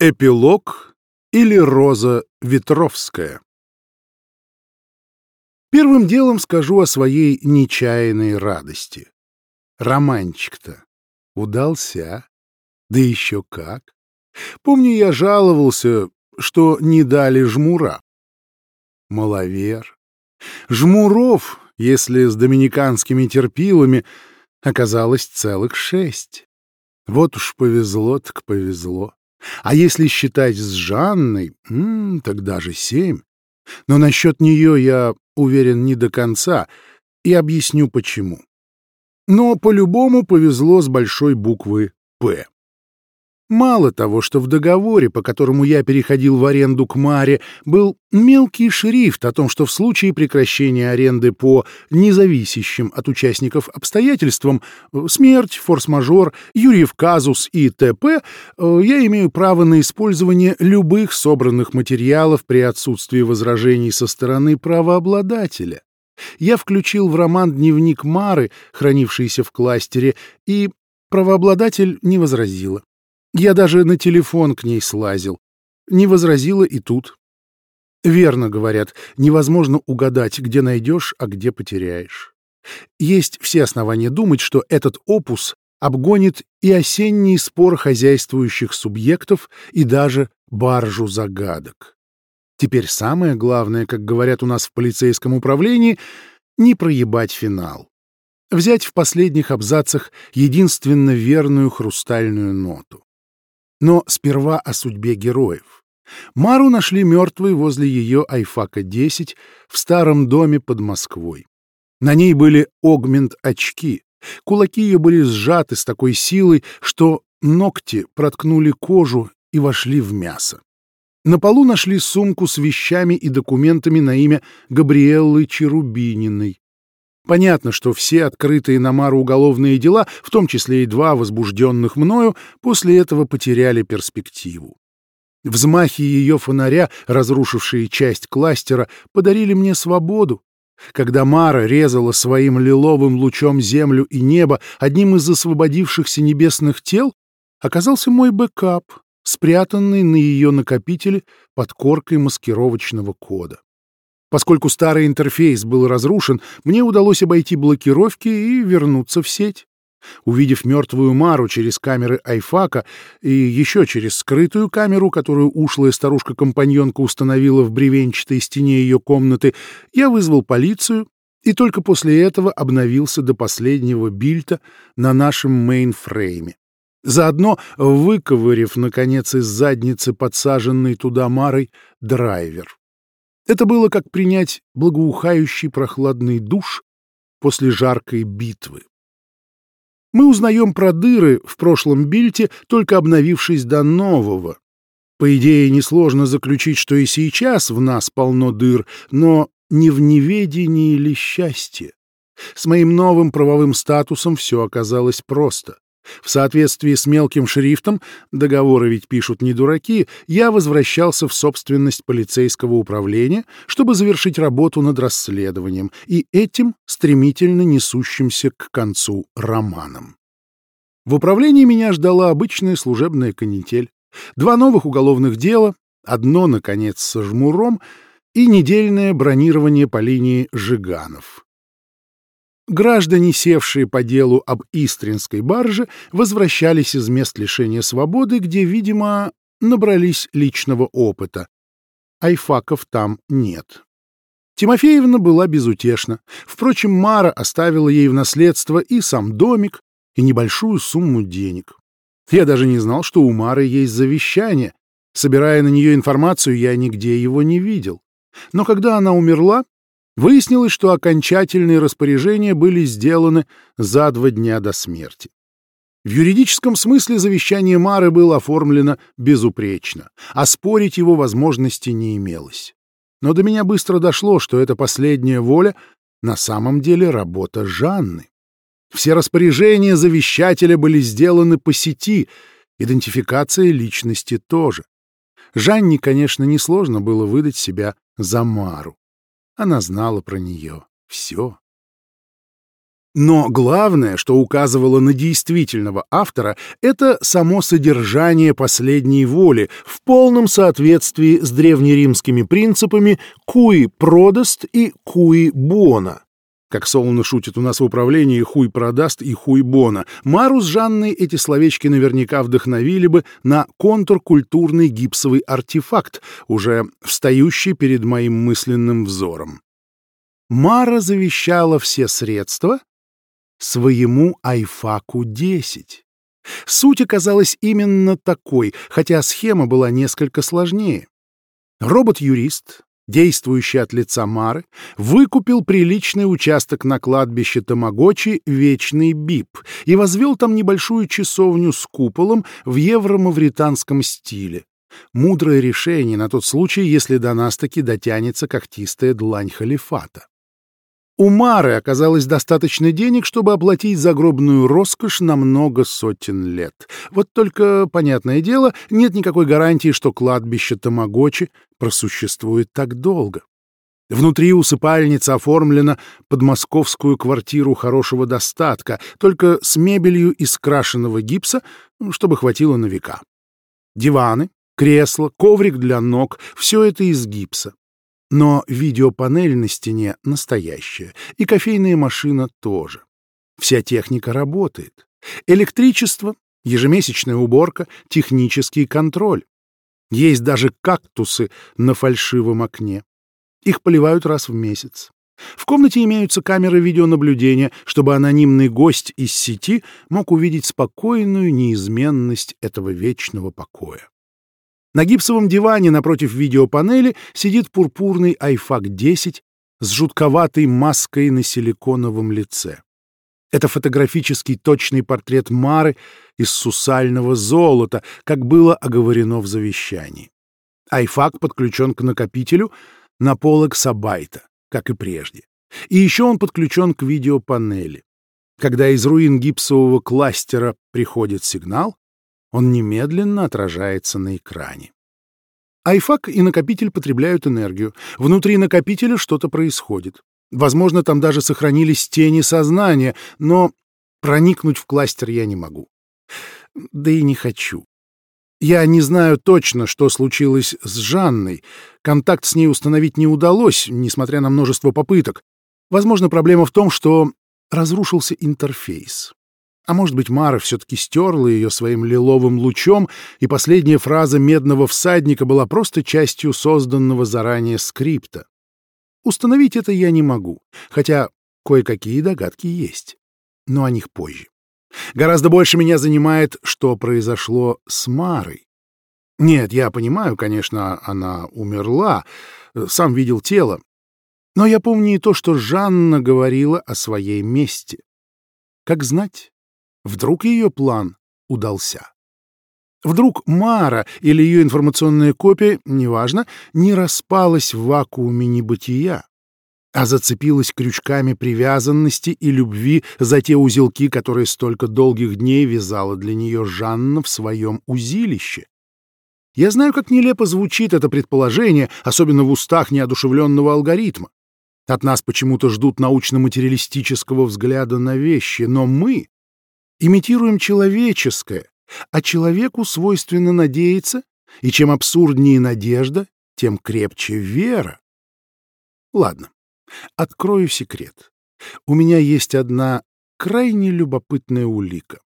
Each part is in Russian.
Эпилог или Роза Ветровская Первым делом скажу о своей нечаянной радости. Романчик-то удался, да еще как. Помню, я жаловался, что не дали жмура. Маловер. Жмуров, если с доминиканскими терпилами, оказалось целых шесть. Вот уж повезло так повезло. А если считать с Жанной, так даже семь. Но насчет нее я уверен не до конца, и объясню почему. Но по-любому повезло с большой буквы «П». Мало того, что в договоре, по которому я переходил в аренду к Маре, был мелкий шрифт о том, что в случае прекращения аренды по независящим от участников обстоятельствам э, смерть, форс-мажор, Юрьев казус и т.п. Э, я имею право на использование любых собранных материалов при отсутствии возражений со стороны правообладателя. Я включил в роман дневник Мары, хранившийся в кластере, и правообладатель не возразила. Я даже на телефон к ней слазил. Не возразила и тут. Верно говорят, невозможно угадать, где найдешь, а где потеряешь. Есть все основания думать, что этот опус обгонит и осенний спор хозяйствующих субъектов, и даже баржу загадок. Теперь самое главное, как говорят у нас в полицейском управлении, не проебать финал. Взять в последних абзацах единственно верную хрустальную ноту. Но сперва о судьбе героев. Мару нашли мертвой возле ее Айфака-10 в старом доме под Москвой. На ней были огмент-очки. Кулаки ее были сжаты с такой силой, что ногти проткнули кожу и вошли в мясо. На полу нашли сумку с вещами и документами на имя Габриэллы Черубининой. Понятно, что все открытые на Мару уголовные дела, в том числе и два возбужденных мною, после этого потеряли перспективу. Взмахи ее фонаря, разрушившие часть кластера, подарили мне свободу. Когда Мара резала своим лиловым лучом землю и небо, одним из освободившихся небесных тел оказался мой бэкап, спрятанный на ее накопителе под коркой маскировочного кода. Поскольку старый интерфейс был разрушен, мне удалось обойти блокировки и вернуться в сеть. Увидев мертвую Мару через камеры Айфака и еще через скрытую камеру, которую ушлая старушка-компаньонка установила в бревенчатой стене ее комнаты, я вызвал полицию и только после этого обновился до последнего билда на нашем мейнфрейме. Заодно выковырив, наконец, из задницы подсаженный туда Марой драйвер. Это было как принять благоухающий прохладный душ после жаркой битвы. Мы узнаем про дыры в прошлом бильте, только обновившись до нового. По идее, несложно заключить, что и сейчас в нас полно дыр, но не в неведении ли счастье. С моим новым правовым статусом все оказалось просто. В соответствии с мелким шрифтом, договоры ведь пишут не дураки, я возвращался в собственность полицейского управления, чтобы завершить работу над расследованием и этим стремительно несущимся к концу романом. В управлении меня ждала обычная служебная канитель. Два новых уголовных дела, одно, наконец, со жмуром и недельное бронирование по линии Жиганов. Граждане, севшие по делу об Истринской барже, возвращались из мест лишения свободы, где, видимо, набрались личного опыта. Айфаков там нет. Тимофеевна была безутешна. Впрочем, Мара оставила ей в наследство и сам домик, и небольшую сумму денег. Я даже не знал, что у Мары есть завещание. Собирая на нее информацию, я нигде его не видел. Но когда она умерла, Выяснилось, что окончательные распоряжения были сделаны за два дня до смерти. В юридическом смысле завещание Мары было оформлено безупречно, а спорить его возможности не имелось. Но до меня быстро дошло, что эта последняя воля на самом деле работа Жанны. Все распоряжения завещателя были сделаны по сети, идентификация личности тоже. Жанне, конечно, несложно было выдать себя за Мару. Она знала про нее все. Но главное, что указывало на действительного автора, это само содержание последней воли в полном соответствии с древнеримскими принципами «куи продаст» и «куи бона». Как Солоно шутит у нас в управлении «хуй продаст» и «хуй бона». Мару с Жанной эти словечки наверняка вдохновили бы на контркультурный гипсовый артефакт, уже встающий перед моим мысленным взором. Мара завещала все средства своему Айфаку-10. Суть оказалась именно такой, хотя схема была несколько сложнее. Робот-юрист, действующий от лица Мары, выкупил приличный участок на кладбище Тамагочи «Вечный Бип» и возвел там небольшую часовню с куполом в евро-мавританском стиле. Мудрое решение на тот случай, если до нас таки дотянется когтистая длань халифата. У Мары оказалось достаточно денег, чтобы оплатить загробную роскошь на много сотен лет. Вот только, понятное дело, нет никакой гарантии, что кладбище Тамагочи просуществует так долго. Внутри усыпальница оформлена под московскую квартиру хорошего достатка, только с мебелью из крашеного гипса, чтобы хватило на века. Диваны, кресло, коврик для ног — все это из гипса. Но видеопанель на стене настоящая, и кофейная машина тоже. Вся техника работает. Электричество, ежемесячная уборка, технический контроль. Есть даже кактусы на фальшивом окне. Их поливают раз в месяц. В комнате имеются камеры видеонаблюдения, чтобы анонимный гость из сети мог увидеть спокойную неизменность этого вечного покоя. На гипсовом диване напротив видеопанели сидит пурпурный iFAC-10 с жутковатой маской на силиконовом лице. Это фотографический точный портрет Мары из сусального золота, как было оговорено в завещании. iFAC подключен к накопителю на полок Сабайта, как и прежде. И еще он подключен к видеопанели. Когда из руин гипсового кластера приходит сигнал, он немедленно отражается на экране. Айфак и накопитель потребляют энергию. Внутри накопителя что-то происходит. Возможно, там даже сохранились тени сознания, но проникнуть в кластер я не могу. Да и не хочу. Я не знаю точно, что случилось с Жанной. Контакт с ней установить не удалось, несмотря на множество попыток. Возможно, проблема в том, что разрушился интерфейс. А может быть, Мара все-таки стерла ее своим лиловым лучом, и последняя фраза медного всадника была просто частью созданного заранее скрипта. Установить это я не могу, хотя кое-какие догадки есть. Но о них позже. Гораздо больше меня занимает, что произошло с Марой. Нет, я понимаю, конечно, она умерла, сам видел тело. Но я помню и то, что Жанна говорила о своей мести. Как знать, Вдруг ее план удался. Вдруг Мара или ее информационная копия, неважно, не распалась в вакууме небытия, а зацепилась крючками привязанности и любви за те узелки, которые столько долгих дней вязала для нее Жанна в своем узилище. Я знаю, как нелепо звучит это предположение, особенно в устах неодушевленного алгоритма. От нас почему-то ждут научно-материалистического взгляда на вещи, но мы имитируем человеческое, а человеку свойственно надеяться, и чем абсурднее надежда, тем крепче вера. Ладно, открою секрет. У меня есть одна крайне любопытная улика.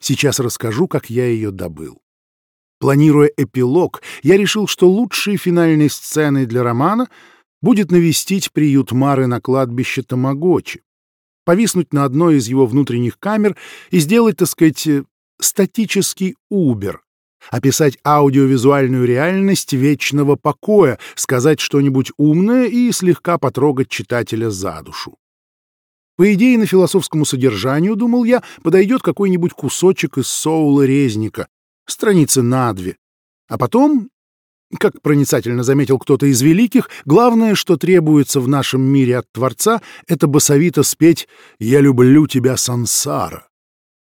Сейчас расскажу, как я ее добыл. Планируя эпилог, я решил, что лучшей финальной сценой для романа будет навестить приют Мары на кладбище Тамагочи, повиснуть на одной из его внутренних камер и сделать, так сказать, э, статический Убер, описать аудиовизуальную реальность вечного покоя, сказать что-нибудь умное и слегка потрогать читателя за душу. По идее, на философскому содержанию, думал я, подойдет какой-нибудь кусочек из соула резника, страницы на две. А потом как проницательно заметил кто-то из великих, главное, что требуется в нашем мире от Творца, это басовито спеть «Я люблю тебя, сансара».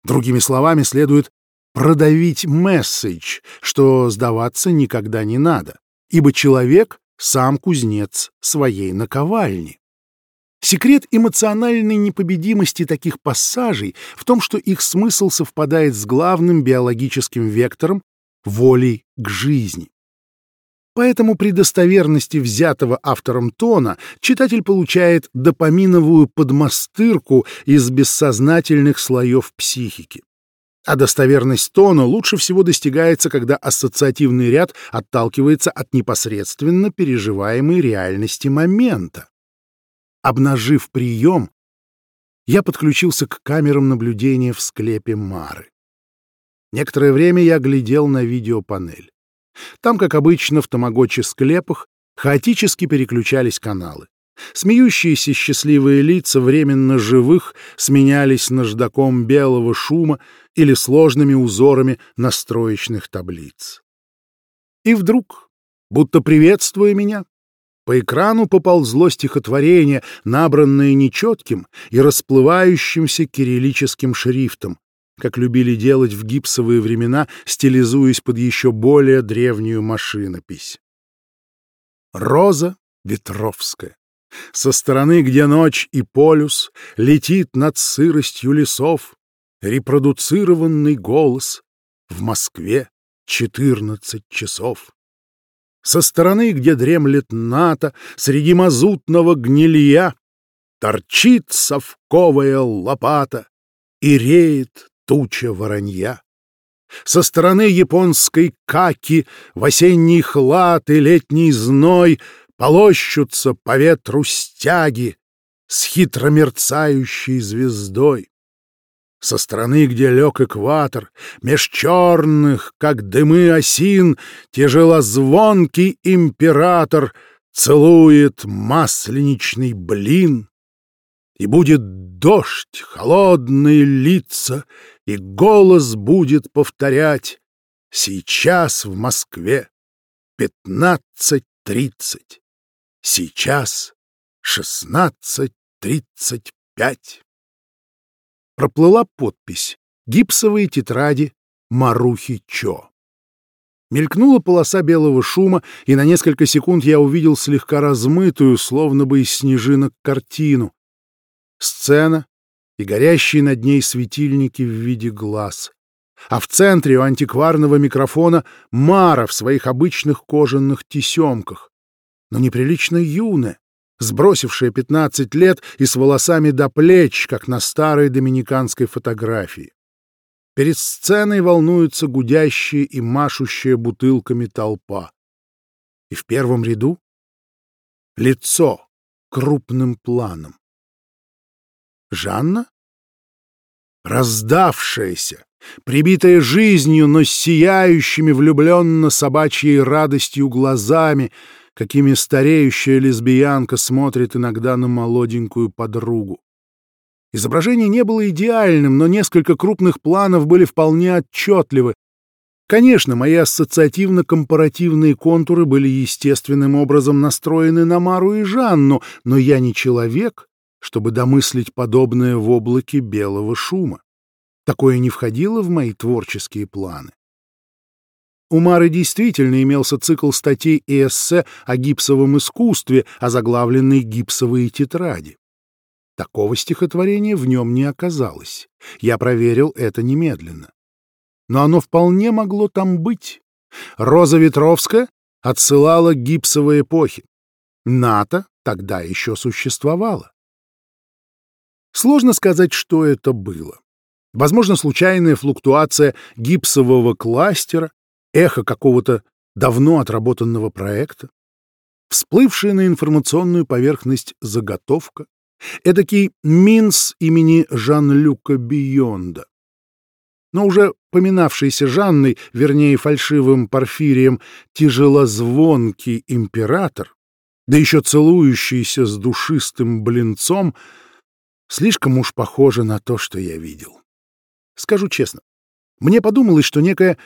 Другими словами, следует продавить месседж, что сдаваться никогда не надо, ибо человек — сам кузнец своей наковальни. Секрет эмоциональной непобедимости таких пассажей в том, что их смысл совпадает с главным биологическим вектором — волей к жизни. Поэтому при достоверности взятого автором тона читатель получает допаминовую подмастырку из бессознательных слоев психики. А достоверность тона лучше всего достигается, когда ассоциативный ряд отталкивается от непосредственно переживаемой реальности момента. Обнажив прием, я подключился к камерам наблюдения в склепе Мары. Некоторое время я глядел на видеопанель. Там, как обычно, в тамагочи-склепах хаотически переключались каналы. Смеющиеся счастливые лица временно живых сменялись наждаком белого шума или сложными узорами настроечных таблиц. И вдруг, будто приветствуя меня, по экрану поползло стихотворение, набранное нечетким и расплывающимся кириллическим шрифтом, как любили делать в гипсовые времена, стилизуясь под еще более древнюю машинопись. Роза Ветровская. Со стороны, где ночь и полюс, летит над сыростью лесов, репродуцированный голос в Москве четырнадцать часов. Со стороны, где дремлет НАТО, среди мазутного гнилья, торчит совковая лопата и реет туча воронья. Со стороны японской каки в осенний хлад и летний зной полощутся по ветру стяги с хитро мерцающей звездой. Со стороны, где лег экватор, меж черных, как дымы осин, тяжелозвонкий император целует масленичный блин. И будет дождь, холодные лица, и голос будет повторять «Сейчас в Москве пятнадцать тридцать, сейчас шестнадцать тридцать пять». Проплыла подпись «Гипсовые тетради Марухи Чо». Мелькнула полоса белого шума, и на несколько секунд я увидел слегка размытую, словно бы из снежинок, картину. Сцена и горящие над ней светильники в виде глаз. А в центре у антикварного микрофона Мара в своих обычных кожаных тесемках. Но неприлично юная, сбросившая пятнадцать лет и с волосами до плеч, как на старой доминиканской фотографии. Перед сценой волнуется гудящая и машущая бутылками толпа. И в первом ряду — лицо крупным планом. Жанна? Раздавшаяся, прибитая жизнью, но сияющими влюбленно собачьей радостью глазами, какими стареющая лесбиянка смотрит иногда на молоденькую подругу. Изображение не было идеальным, но несколько крупных планов были вполне отчетливы. Конечно, мои ассоциативно-компаративные контуры были естественным образом настроены на Мару и Жанну, но я не человек, чтобы домыслить подобное в облаке белого шума. Такое не входило в мои творческие планы. У Мары действительно имелся цикл статей и эссе о гипсовом искусстве, озаглавленный «Гипсовые тетради». Такого стихотворения в нем не оказалось. Я проверил это немедленно. Но оно вполне могло там быть. Роза Ветровская отсылала к гипсовой эпохе. НАТО тогда еще существовало. Сложно сказать, что это было. Возможно, случайная флуктуация гипсового кластера, эхо какого-то давно отработанного проекта, всплывшая на информационную поверхность заготовка, эдакий Минс имени Жан-Люка Бионда. Но уже поминавшийся Жанной, вернее, фальшивым Порфирием, тяжелозвонкий император, да еще целующийся с душистым блинцом — Слишком уж похоже на то, что я видел. Скажу честно, мне подумалось, что некая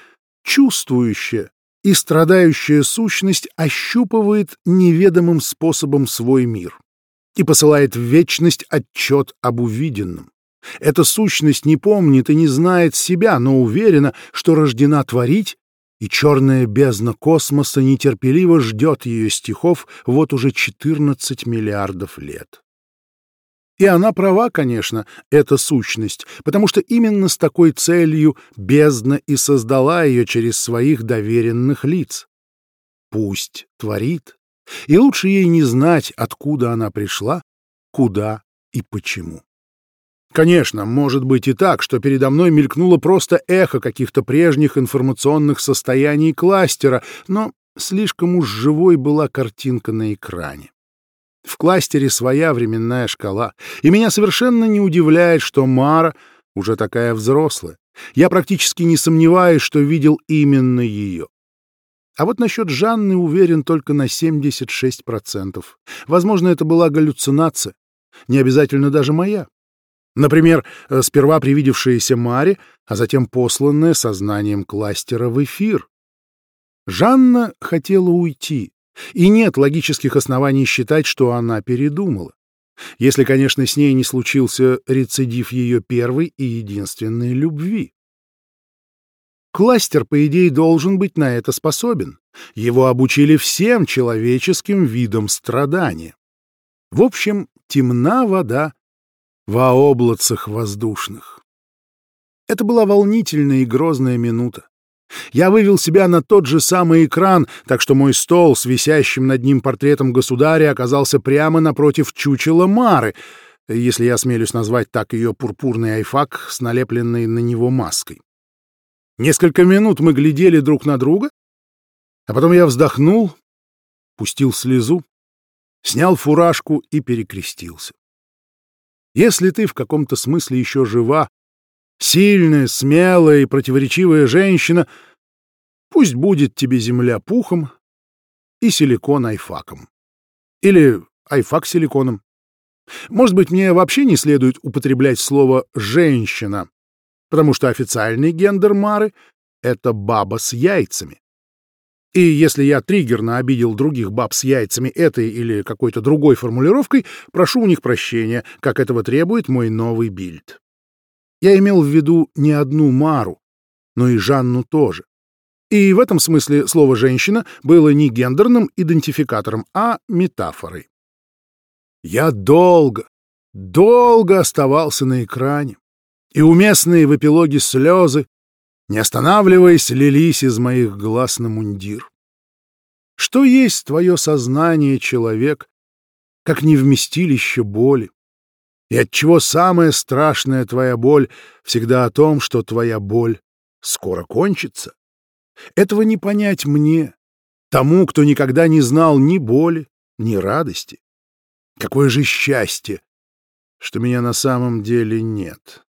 чувствующая и страдающая сущность ощупывает неведомым способом свой мир и посылает в вечность отчет об увиденном. Эта сущность не помнит и не знает себя, но уверена, что рождена творить, и черная бездна космоса нетерпеливо ждет ее стихов вот уже 14 миллиардов лет. И она права, конечно, эта сущность, потому что именно с такой целью бездна и создала ее через своих доверенных лиц. Пусть творит, и лучше ей не знать, откуда она пришла, куда и почему. Конечно, может быть и так, что передо мной мелькнуло просто эхо каких-то прежних информационных состояний кластера, но слишком уж живой была картинка на экране. В кластере своя временная шкала, и меня совершенно не удивляет, что Мара уже такая взрослая. Я практически не сомневаюсь, что видел именно ее. А вот насчет Жанны уверен только на 76%. Возможно, это была галлюцинация. Не обязательно даже моя. Например, э, сперва привидевшаяся Маре, а затем посланная сознанием кластера в эфир. Жанна хотела уйти, и нет логических оснований считать, что она передумала. Если, конечно, с ней не случился рецидив ее первой и единственной любви. Кластер, по идее, должен быть на это способен. Его обучили всем человеческим видам страдания. В общем, темна вода во облацах воздушных. Это была волнительная и грозная минута. Я вывел себя на тот же самый экран, так что мой стол с висящим над ним портретом государя оказался прямо напротив чучела Мары, если я смелюсь назвать так ее пурпурный айфак с налепленной на него маской. Несколько минут мы глядели друг на друга, а потом я вздохнул, пустил слезу, снял фуражку и перекрестился. Если ты в каком-то смысле еще жива, сильная, смелая и противоречивая женщина, пусть будет тебе земля пухом и силикон айфаком. Или айфак силиконом. Может быть, мне вообще не следует употреблять слово «женщина», потому что официальный гендер Мары — это баба с яйцами. И если я триггерно обидел других баб с яйцами этой или какой-то другой формулировкой, прошу у них прощения, как этого требует мой новый бильд. Я имел в виду не одну Мару, но и Жанну тоже. И в этом смысле слово «женщина» было не гендерным идентификатором, а метафорой. Я долго, долго оставался на экране, и уместные в эпилоге слезы не останавливаясь, лились из моих глаз на мундир. Что есть твое сознание, человек, как не вместилище боли? И отчего самая страшная твоя боль всегда о том, что твоя боль скоро кончится? Этого не понять мне, тому, кто никогда не знал ни боли, ни радости. Какое же счастье, что меня на самом деле нет.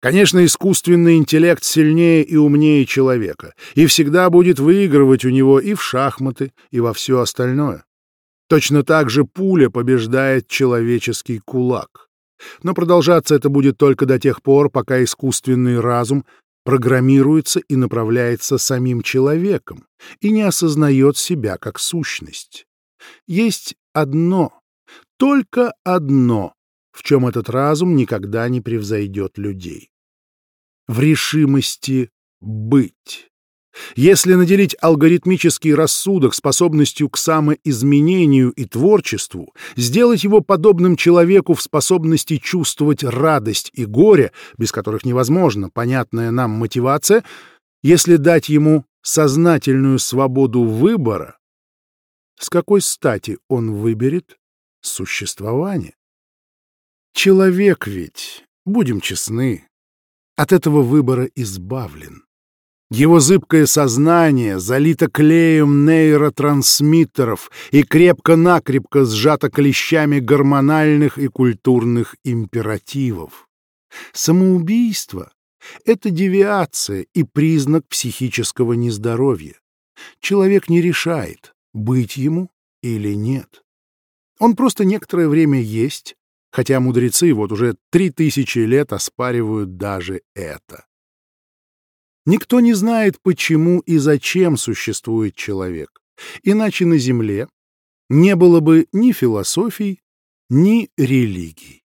Конечно, искусственный интеллект сильнее и умнее человека, и всегда будет выигрывать у него и в шахматы, и во все остальное. Точно так же пуля побеждает человеческий кулак. Но продолжаться это будет только до тех пор, пока искусственный разум программируется и направляется самим человеком и не осознает себя как сущность. Есть одно, только одно, в чем этот разум никогда не превзойдет людей. В решимости быть. Если наделить алгоритмический рассудок способностью к самоизменению и творчеству, сделать его подобным человеку в способности чувствовать радость и горе, без которых невозможна понятная нам мотивация, если дать ему сознательную свободу выбора, с какой стати он выберет существование? Человек ведь, будем честны, от этого выбора избавлен. Его зыбкое сознание залито клеем нейротрансмиттеров и крепко-накрепко сжато клещами гормональных и культурных императивов. Самоубийство — это девиация и признак психического нездоровья. Человек не решает, быть ему или нет. Он просто некоторое время есть, хотя мудрецы вот уже три тысячи лет оспаривают даже это. Никто не знает, почему и зачем существует человек, иначе на Земле не было бы ни философий, ни религий.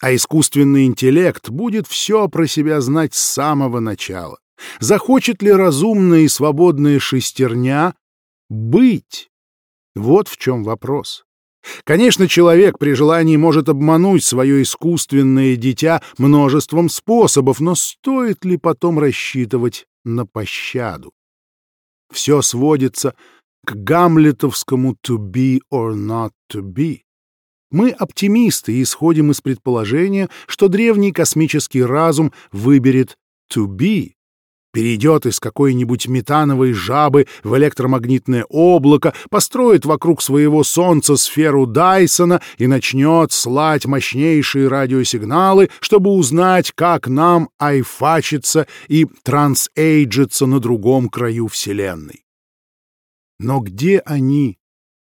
А искусственный интеллект будет все про себя знать с самого начала. Захочет ли разумная и свободная шестерня быть? Вот в чем вопрос. Конечно, человек при желании может обмануть свое искусственное дитя множеством способов, но стоит ли потом рассчитывать на пощаду? Все сводится к гамлетовскому «to be or not to be». Мы оптимисты и исходим из предположения, что древний космический разум выберет «to be», перейдет из какой-нибудь метановой жабы в электромагнитное облако, построит вокруг своего Солнца сферу Дайсона и начнет слать мощнейшие радиосигналы, чтобы узнать, как нам айфачиться и трансэйджиться на другом краю Вселенной. Но где они,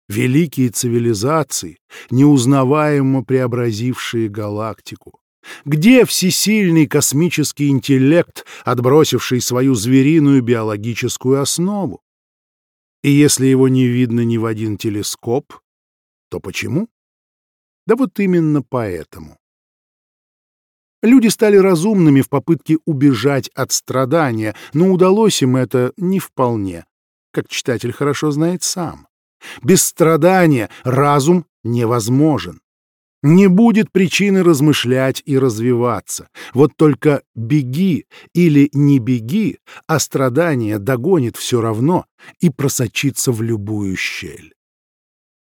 великие цивилизации, неузнаваемо преобразившие галактику? Где всесильный космический интеллект, отбросивший свою звериную биологическую основу? И если его не видно ни в один телескоп, то почему? Да вот именно поэтому. Люди стали разумными в попытке убежать от страдания, но удалось им это не вполне, как читатель хорошо знает сам. Без страдания разум невозможен. Не будет причины размышлять и развиваться. Вот только беги или не беги, а страдание догонит все равно и просочится в любую щель.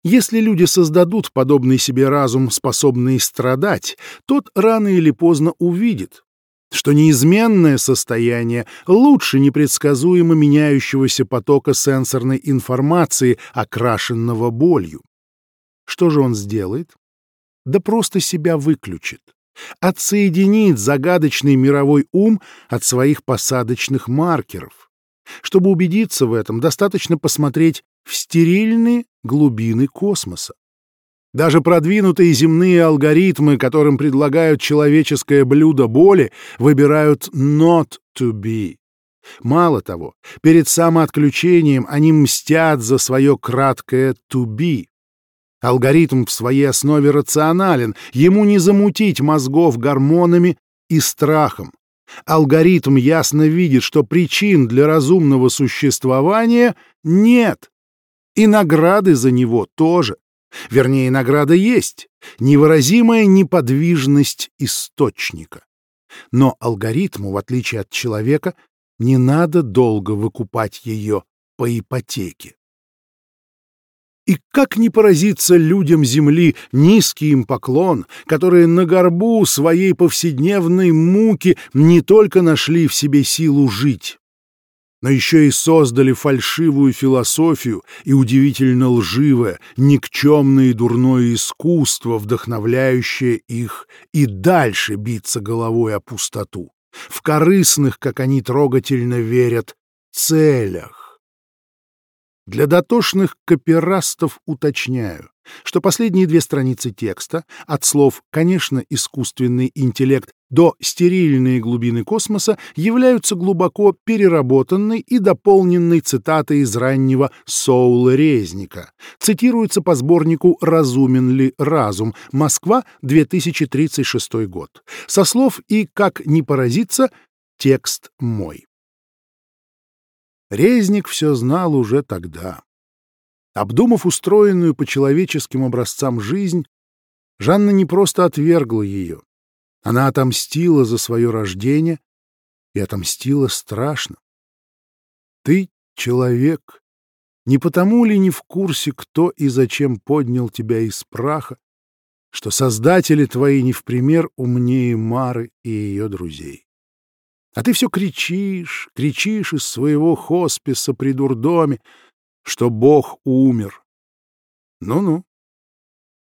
Если люди создадут подобный себе разум, способный страдать, тот рано или поздно увидит, что неизменное состояние лучше непредсказуемо меняющегося потока сенсорной информации, окрашенного болью. Что же он сделает? Да просто себя выключит, отсоединит загадочный мировой ум от своих посадочных маркеров. Чтобы убедиться в этом, достаточно посмотреть в стерильные глубины космоса. Даже продвинутые земные алгоритмы, которым предлагают человеческое блюдо боли, выбирают not to be. Мало того, перед самоотключением они мстят за свое краткое to be. Алгоритм в своей основе рационален, ему не замутить мозгов гормонами и страхом. Алгоритм ясно видит, что причин для разумного существования нет. И награды за него тоже. Вернее, награда есть. Невыразимая неподвижность источника. Но алгоритму, в отличие от человека, не надо долго выкупать ее по ипотеке. И как не поразиться людям земли низкий им поклон, которые на горбу своей повседневной муки не только нашли в себе силу жить, но еще и создали фальшивую философию и удивительно лживое, никчемное и дурное искусство, вдохновляющее их и дальше биться головой о пустоту, в корыстных, как они трогательно верят, целях. Для дотошных копирастов уточняю, что последние две страницы текста, от слов «конечно, искусственный интеллект» до «стерильные глубины космоса» являются глубоко переработанной и дополненной цитатой из раннего Соула Резника. Цитируется по сборнику «Разумен ли разум? Москва, 2036 год». Со слов «и как не поразиться» текст мой. Резник все знал уже тогда. Обдумав устроенную по человеческим образцам жизнь, Жанна не просто отвергла ее. Она отомстила за свое рождение и отомстила страшно. Ты — человек. Не потому ли не в курсе, кто и зачем поднял тебя из праха, что создатели твои не в пример умнее Мары и ее друзей? А ты все кричишь, кричишь из своего хосписа при дурдоме, что Бог умер. Ну-ну.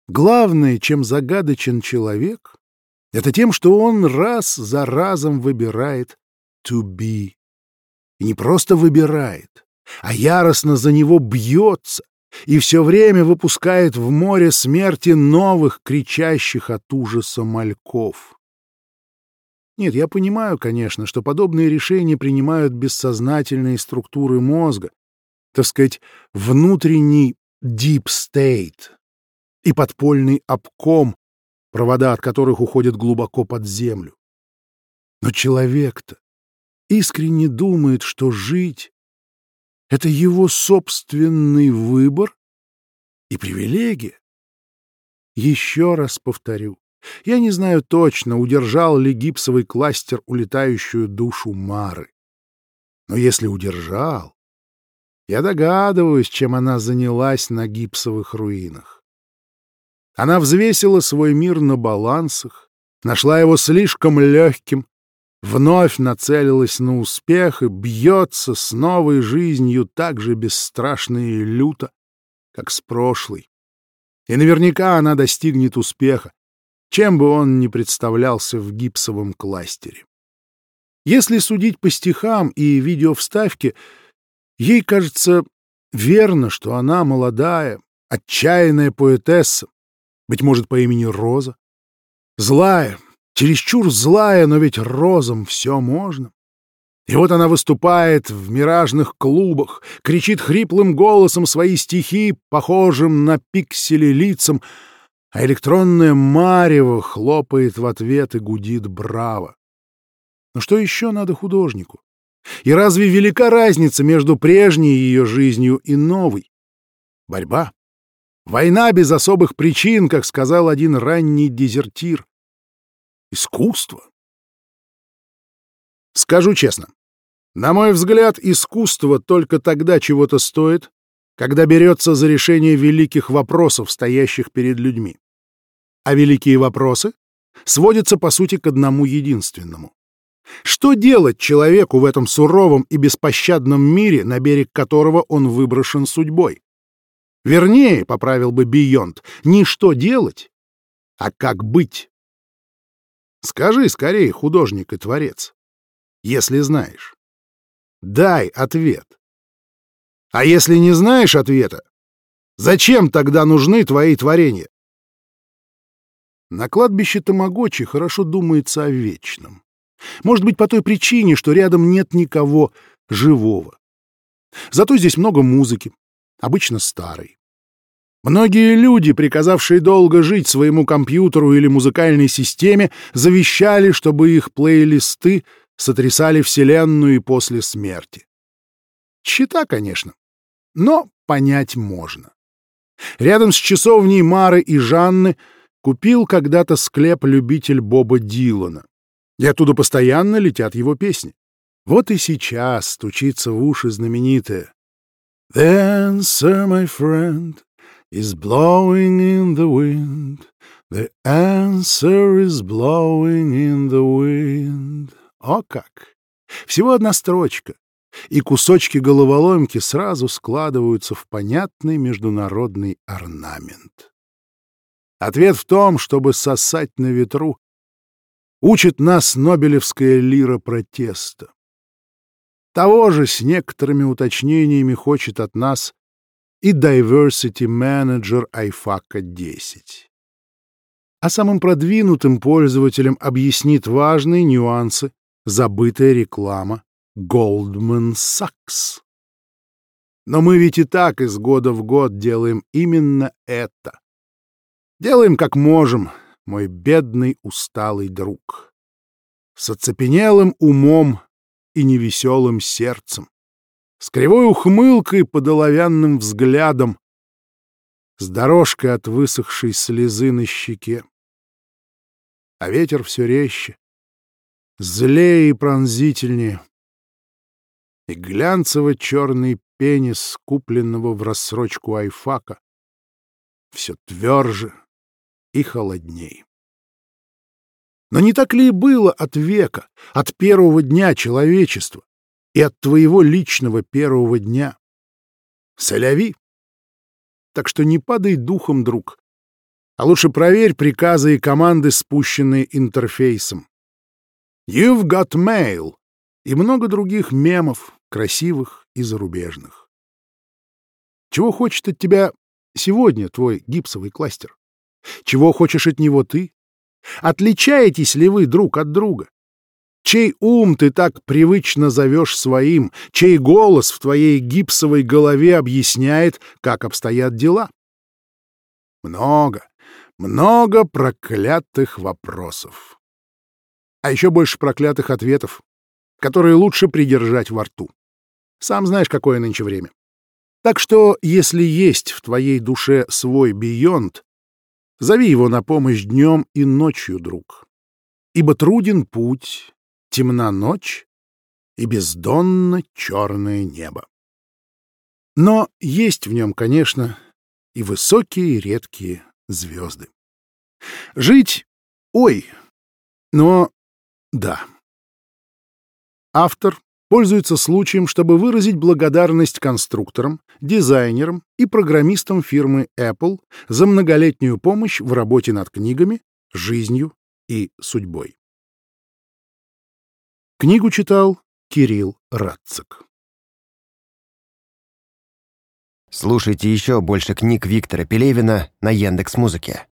Главное, чем загадочен человек, это тем, что он раз за разом выбирает to be. И не просто выбирает, а яростно за него бьется и все время выпускает в море смерти новых кричащих от ужаса мальков. Нет, я понимаю, конечно, что подобные решения принимают бессознательные структуры мозга, так сказать, внутренний deep state и подпольный обком, провода от которых уходят глубоко под землю. Но человек-то искренне думает, что жить — это его собственный выбор и привилегия. Еще раз повторю. Я не знаю точно, удержал ли гипсовый кластер улетающую душу Мары. Но если удержал, я догадываюсь, чем она занялась на гипсовых руинах. Она взвесила свой мир на балансах, нашла его слишком легким, вновь нацелилась на успех и бьется с новой жизнью так же бесстрашно и люто, как с прошлой. И наверняка она достигнет успеха, чем бы он ни представлялся в гипсовом кластере. Если судить по стихам и видеовставке, ей кажется верно, что она молодая, отчаянная поэтесса, быть может, по имени Роза. Злая, чересчур злая, но ведь розам все можно. И вот она выступает в миражных клубах, кричит хриплым голосом свои стихи, похожим на пиксели лицам, а электронное марево хлопает в ответ и гудит браво. Но что еще надо художнику? И разве велика разница между прежней ее жизнью и новой? Борьба. Война без особых причин, как сказал один ранний дезертир. Искусство. Скажу честно, на мой взгляд, искусство только тогда чего-то стоит, когда берется за решение великих вопросов, стоящих перед людьми. А великие вопросы сводятся, по сути, к одному единственному. Что делать человеку в этом суровом и беспощадном мире, на берег которого он выброшен судьбой? Вернее, поправил бы Бионд, не что делать, а как быть. Скажи скорее, художник и творец, если знаешь. Дай ответ. А если не знаешь ответа, зачем тогда нужны твои творения? На кладбище Тамагочи хорошо думается о вечном. Может быть, по той причине, что рядом нет никого живого. Зато здесь много музыки, обычно старой. Многие люди, приказавшие долго жить своему компьютеру или музыкальной системе, завещали, чтобы их плейлисты сотрясали Вселенную и после смерти. Чита, конечно, но понять можно. Рядом с часовней Мары и Жанны купил когда-то склеп любитель Боба Дилана, и оттуда постоянно летят его песни. Вот и сейчас стучится в уши знаменитая «The answer, my friend, is blowing in the wind. The answer is blowing in the wind». О как! Всего одна строчка, и кусочки головоломки сразу складываются в понятный международный орнамент. Ответ в том, чтобы сосать на ветру, учит нас Нобелевская лира протеста. Того же с некоторыми уточнениями хочет от нас и Diversity Manager iFAC 10. А самым продвинутым пользователям объяснит важные нюансы забытая реклама Goldman Sachs. Но мы ведь и так из года в год делаем именно это. Делаем как можем, мой бедный усталый друг. С оцепенелым умом и невеселым сердцем, с кривой ухмылкой под оловянным взглядом, с дорожкой от высохшей слезы на щеке. А ветер все резче, злее и пронзительнее. И глянцево-черный пенис, купленного в рассрочку айфака, все тверже и холодней. Но не так ли и было от века, от первого дня человечества и от твоего личного первого дня? Соляви. Так что не падай духом, друг, а лучше проверь приказы и команды, спущенные интерфейсом. «You've got mail» и много других мемов, красивых и зарубежных. Чего хочет от тебя сегодня твой гипсовый кластер? Чего хочешь от него ты? Отличаетесь ли вы друг от друга? Чей ум ты так привычно зовешь своим, чей голос в твоей гипсовой голове объясняет, как обстоят дела? Много, много проклятых вопросов а еще больше проклятых ответов, которые лучше придержать во рту. Сам знаешь, какое нынче время. Так что, если есть в твоей душе свой бионд, Зови его на помощь днем и ночью, друг. Ибо труден путь, темна ночь и бездонно черное небо. Но есть в нем, конечно, и высокие редкие звезды. Жить — ой, но да. Автор пользуется случаем, чтобы выразить благодарность конструкторам, дизайнерам и программистам фирмы Apple за многолетнюю помощь в работе над книгами, жизнью и судьбой. Книгу читал Кирилл Радцик. Слушайте еще больше книг Виктора Пелевина на Яндекс Музыке.